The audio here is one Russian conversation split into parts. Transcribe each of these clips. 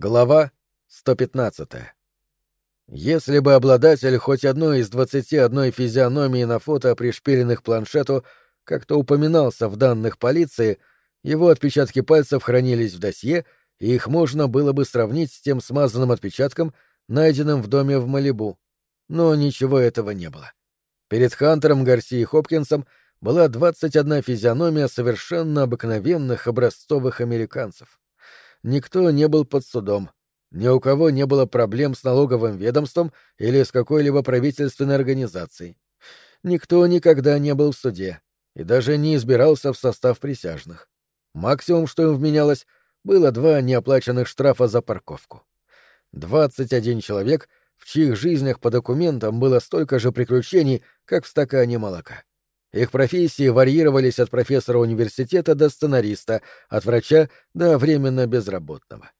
Глава 115. Если бы обладатель хоть одной из двадцати одной физиономии на фото, пришпиленных планшету, как-то упоминался в данных полиции, его отпечатки пальцев хранились в досье, и их можно было бы сравнить с тем смазанным отпечатком, найденным в доме в Малибу. Но ничего этого не было. Перед Хантером, Гарси и Хопкинсом была двадцать одна физиономия совершенно обыкновенных образцовых американцев никто не был под судом. Ни у кого не было проблем с налоговым ведомством или с какой-либо правительственной организацией. Никто никогда не был в суде и даже не избирался в состав присяжных. Максимум, что им вменялось, было два неоплаченных штрафа за парковку. 21 человек, в чьих жизнях по документам было столько же приключений, как в стакане молока. Их профессии варьировались от профессора университета до сценариста, от врача до временно безработного.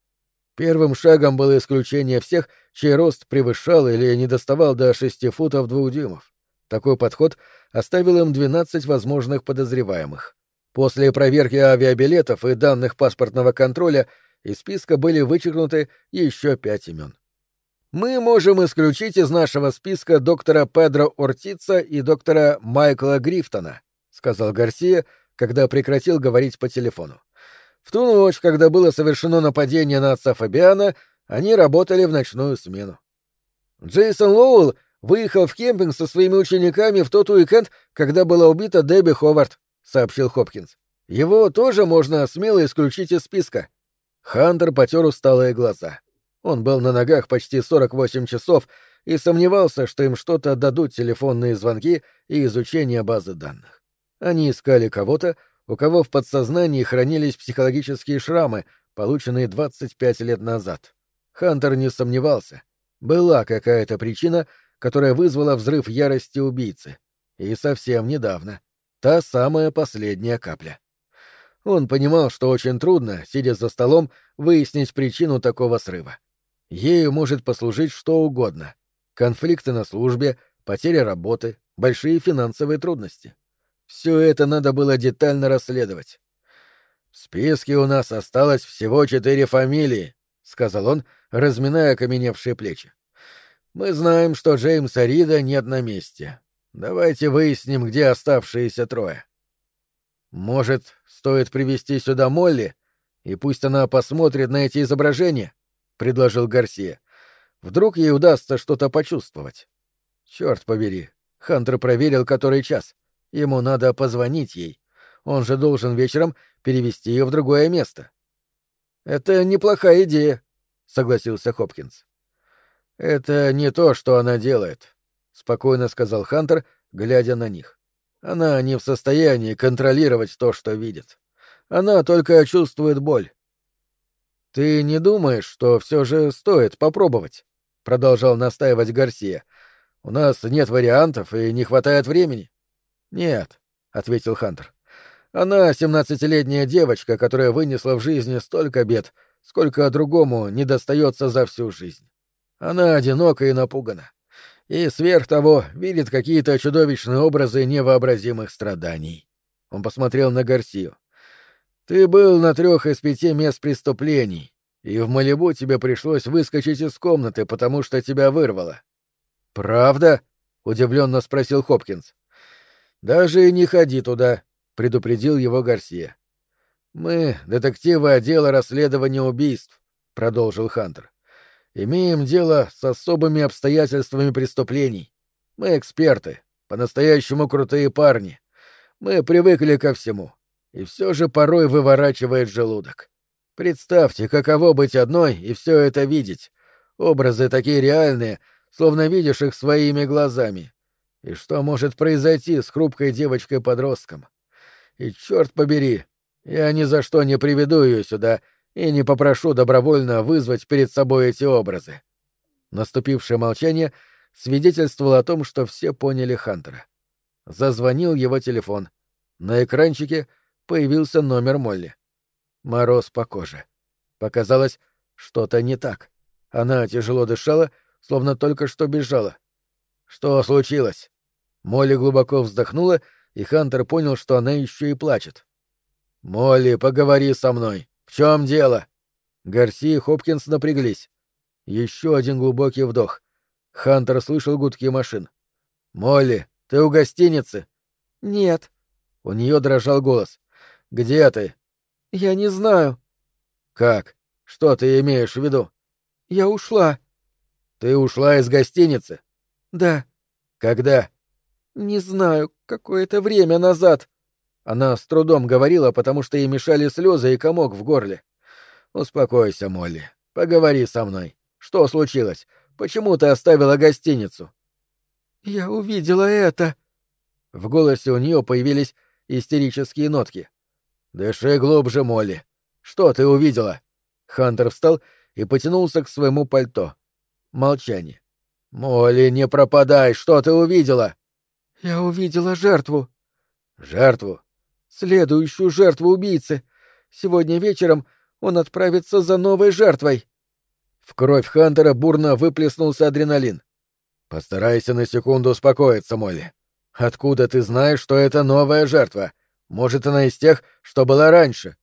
Первым шагом было исключение всех, чей рост превышал или не доставал до шести футов двух дюймов. Такой подход оставил им 12 возможных подозреваемых. После проверки авиабилетов и данных паспортного контроля из списка были вычеркнуты еще пять имен мы можем исключить из нашего списка доктора Педро Ортица и доктора Майкла Грифтона, сказал Гарсия, когда прекратил говорить по телефону. В ту ночь, когда было совершено нападение на отца Фабиана, они работали в ночную смену. Джейсон Лоуэлл выехал в кемпинг со своими учениками в тот уикенд, когда была убита Дебби Ховард, сообщил Хопкинс. Его тоже можно смело исключить из списка. Хантер потер усталые глаза. Он был на ногах почти 48 часов и сомневался, что им что-то дадут телефонные звонки и изучение базы данных. Они искали кого-то, у кого в подсознании хранились психологические шрамы, полученные 25 лет назад. Хантер не сомневался. Была какая-то причина, которая вызвала взрыв ярости убийцы. И совсем недавно. Та самая последняя капля. Он понимал, что очень трудно, сидя за столом, выяснить причину такого срыва. Ею может послужить что угодно. Конфликты на службе, потеря работы, большие финансовые трудности. Все это надо было детально расследовать. «В списке у нас осталось всего четыре фамилии», — сказал он, разминая окаменевшие плечи. «Мы знаем, что Джеймса Рида нет на месте. Давайте выясним, где оставшиеся трое». «Может, стоит привести сюда Молли, и пусть она посмотрит на эти изображения?» Предложил Гарсия. Вдруг ей удастся что-то почувствовать. Черт побери. Хантер проверил, который час. Ему надо позвонить ей. Он же должен вечером перевести ее в другое место. Это неплохая идея, согласился Хопкинс. Это не то, что она делает, спокойно сказал Хантер, глядя на них. Она не в состоянии контролировать то, что видит. Она только чувствует боль. Ты не думаешь, что все же стоит попробовать? продолжал настаивать Гарсия. У нас нет вариантов и не хватает времени. Нет, ответил Хантер. Она семнадцатилетняя девочка, которая вынесла в жизни столько бед, сколько другому не достается за всю жизнь. Она одинока и напугана. И сверх того видит какие-то чудовищные образы невообразимых страданий. Он посмотрел на Гарсию. Ты был на трех из пяти мест преступлений, и в Малибу тебе пришлось выскочить из комнаты, потому что тебя вырвало. Правда? удивленно спросил Хопкинс. Даже не ходи туда, предупредил его Гарсия. Мы детективы отдела расследования убийств, продолжил Хантер. Имеем дело с особыми обстоятельствами преступлений. Мы эксперты, по-настоящему крутые парни. Мы привыкли ко всему и все же порой выворачивает желудок. Представьте, каково быть одной и все это видеть. Образы такие реальные, словно видишь их своими глазами. И что может произойти с хрупкой девочкой-подростком? И черт побери, я ни за что не приведу ее сюда и не попрошу добровольно вызвать перед собой эти образы. Наступившее молчание свидетельствовало о том, что все поняли Хантера. Зазвонил его телефон. На экранчике — появился номер Молли. Мороз по коже. Показалось, что-то не так. Она тяжело дышала, словно только что бежала. Что случилось? Молли глубоко вздохнула, и Хантер понял, что она еще и плачет. «Молли, поговори со мной. В чем дело?» Гарси и Хопкинс напряглись. Еще один глубокий вдох. Хантер слышал гудки машин. «Молли, ты у гостиницы?» «Нет». У нее дрожал голос. «Где ты?» «Я не знаю». «Как? Что ты имеешь в виду?» «Я ушла». «Ты ушла из гостиницы?» «Да». «Когда?» «Не знаю, какое-то время назад». Она с трудом говорила, потому что ей мешали слезы и комок в горле. «Успокойся, Молли. Поговори со мной. Что случилось? Почему ты оставила гостиницу?» «Я увидела это». В голосе у нее появились истерические нотки. «Дыши глубже, Молли. Что ты увидела?» Хантер встал и потянулся к своему пальто. Молчание. «Молли, не пропадай! Что ты увидела?» «Я увидела жертву». «Жертву?» «Следующую жертву убийцы. Сегодня вечером он отправится за новой жертвой». В кровь Хантера бурно выплеснулся адреналин. «Постарайся на секунду успокоиться, Молли. Откуда ты знаешь, что это новая жертва? Может, она из тех, что была раньше?»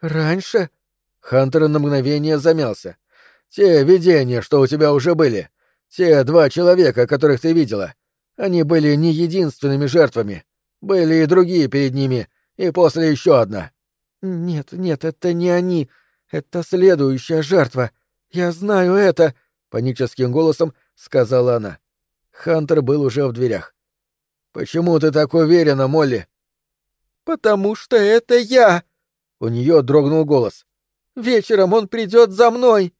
«Раньше?» Хантер на мгновение замялся. «Те видения, что у тебя уже были. Те два человека, которых ты видела. Они были не единственными жертвами. Были и другие перед ними, и после еще одна». «Нет, нет, это не они. Это следующая жертва. Я знаю это», — паническим голосом сказала она. Хантер был уже в дверях. «Почему ты так уверена, Молли?» «Потому что это я!» У нее дрогнул голос. «Вечером он придет за мной!»